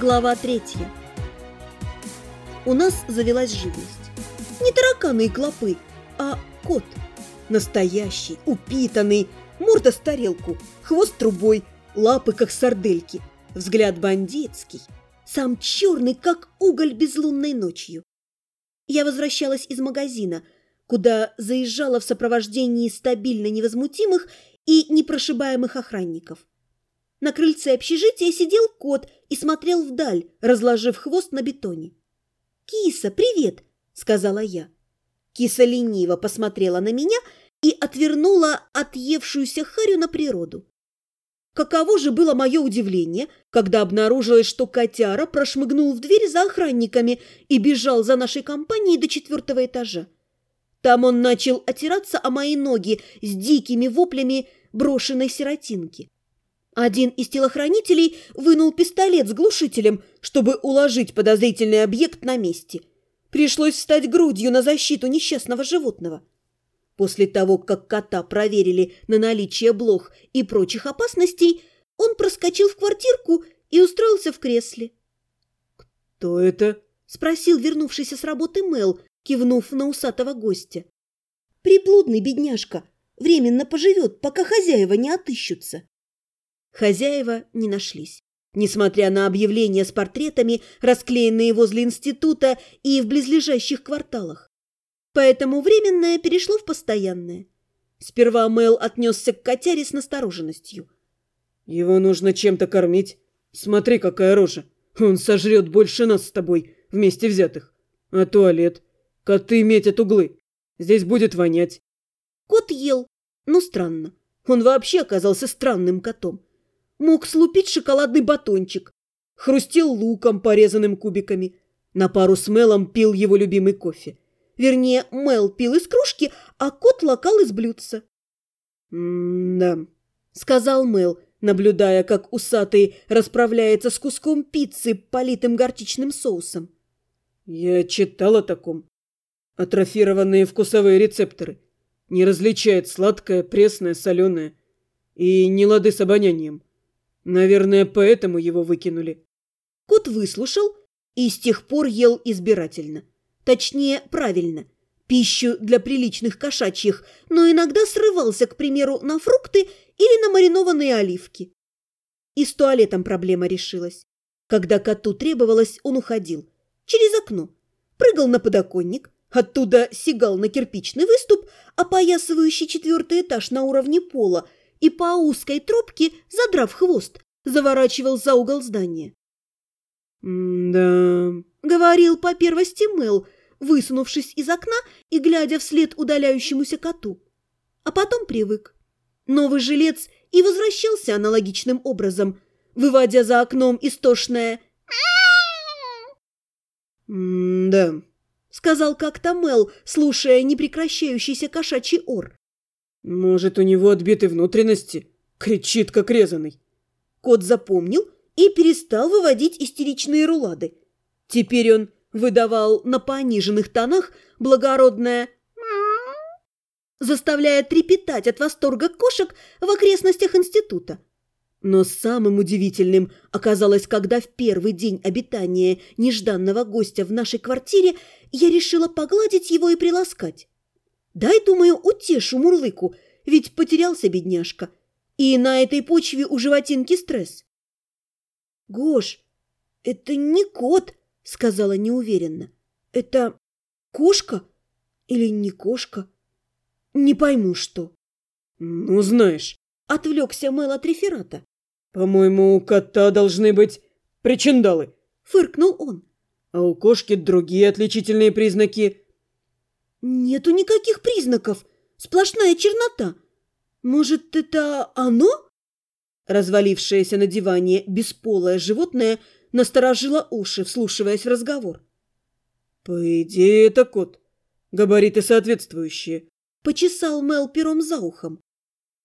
Глава третья. У нас завелась живность. Не тараканы и клопы, а кот. Настоящий, упитанный, морда с тарелку, хвост трубой, лапы как сардельки, взгляд бандитский, сам черный, как уголь безлунной ночью. Я возвращалась из магазина, куда заезжала в сопровождении стабильно невозмутимых и непрошибаемых охранников. На крыльце общежития сидел кот и смотрел вдаль, разложив хвост на бетоне. «Киса, привет!» – сказала я. Киса лениво посмотрела на меня и отвернула отъевшуюся харю на природу. Каково же было мое удивление, когда обнаружилось, что котяра прошмыгнул в дверь за охранниками и бежал за нашей компанией до четвертого этажа. Там он начал отираться о мои ноги с дикими воплями брошенной сиротинки. Один из телохранителей вынул пистолет с глушителем, чтобы уложить подозрительный объект на месте. Пришлось встать грудью на защиту несчастного животного. После того, как кота проверили на наличие блох и прочих опасностей, он проскочил в квартирку и устроился в кресле. «Кто это?» – спросил вернувшийся с работы Мел, кивнув на усатого гостя. «Приблудный бедняжка. Временно поживет, пока хозяева не отыщутся». Хозяева не нашлись. Несмотря на объявления с портретами, расклеенные возле института и в близлежащих кварталах. Поэтому временное перешло в постоянное. Сперва Мэл отнесся к котяре с настороженностью. «Его нужно чем-то кормить. Смотри, какая рожа. Он сожрет больше нас с тобой, вместе взятых. А туалет? Коты метят углы. Здесь будет вонять». Кот ел. Ну, странно. Он вообще оказался странным котом мог слупить шоколадный батончик, хрустел луком, порезанным кубиками. На пару с Мелом пил его любимый кофе. Вернее, Мел пил из кружки, а кот лакал из блюдца. «Да», — сказал Мел, наблюдая, как усатый расправляется с куском пиццы, политым горчичным соусом. «Я читал о таком. Атрофированные вкусовые рецепторы. Не различает сладкое, пресное, соленое. И не лады с обонянием. Наверное, поэтому его выкинули. Кот выслушал и с тех пор ел избирательно. Точнее, правильно. Пищу для приличных кошачьих, но иногда срывался, к примеру, на фрукты или на маринованные оливки. И с туалетом проблема решилась. Когда коту требовалось, он уходил. Через окно. Прыгал на подоконник, оттуда сигал на кирпичный выступ, опоясывающий четвертый этаж на уровне пола, и по узкой тропке, задрав хвост, заворачивал за угол здания. «Да...» — говорил по первости Мэл, высунувшись из окна и глядя вслед удаляющемуся коту. А потом привык. Новый жилец и возвращался аналогичным образом, выводя за окном истошное «Да», — сказал как-то Мэл, слушая непрекращающийся кошачий ор. «Может, у него отбиты внутренности?» Кричит, как резаный. Кот запомнил и перестал выводить истеричные рулады. Теперь он выдавал на пониженных тонах благородное заставляя трепетать от восторга кошек в окрестностях института. Но самым удивительным оказалось, когда в первый день обитания нежданного гостя в нашей квартире я решила погладить его и приласкать. Дай, думаю, утешу Мурлыку, ведь потерялся бедняжка. И на этой почве у животинки стресс. «Гош, это не кот», — сказала неуверенно. «Это кошка или не кошка? Не пойму, что». «Ну, знаешь», — отвлекся Мэл от реферата. «По-моему, у кота должны быть причиндалы», — фыркнул он. «А у кошки другие отличительные признаки». «Нету никаких признаков. Сплошная чернота. Может, это оно?» Развалившееся на диване бесполое животное насторожило уши, вслушиваясь в разговор. «По идее, это кот. Габариты соответствующие», — почесал Мел пером за ухом.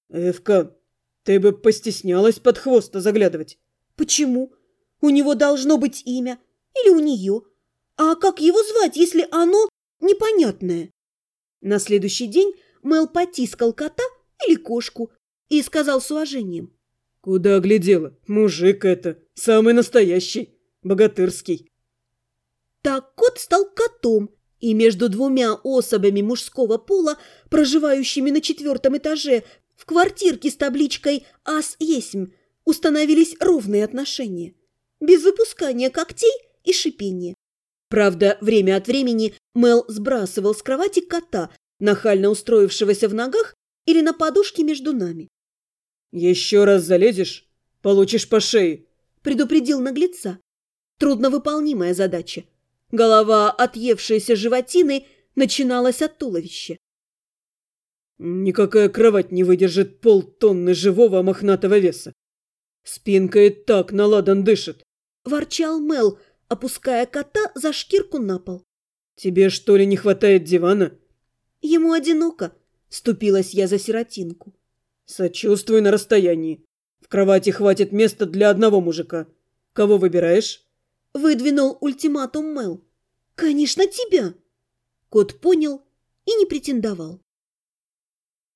«Эвка, ты бы постеснялась под хвост заглядывать». «Почему? У него должно быть имя. Или у нее. А как его звать, если оно непонятное?» На следующий день Мел потискал кота или кошку и сказал с уважением. «Куда глядела? Мужик это, самый настоящий. Богатырский. Так кот стал котом, и между двумя особями мужского пола, проживающими на четвертом этаже, в квартирке с табличкой «Ас есмь», установились ровные отношения, без выпускания когтей и шипения. Правда, время от времени Мел сбрасывал с кровати кота, нахально устроившегося в ногах или на подушке между нами. «Еще раз залезешь, получишь по шее», – предупредил наглеца. Трудновыполнимая задача. Голова отъевшейся животины начиналась от туловища. «Никакая кровать не выдержит полтонны живого мохнатого веса. Спинка и так наладан дышит», – ворчал Мел, опуская кота за шкирку на пол. «Тебе, что ли, не хватает дивана?» «Ему одиноко», – ступилась я за сиротинку. «Сочувствуй на расстоянии. В кровати хватит места для одного мужика. Кого выбираешь?» Выдвинул ультиматум Мел. «Конечно, тебя!» Кот понял и не претендовал.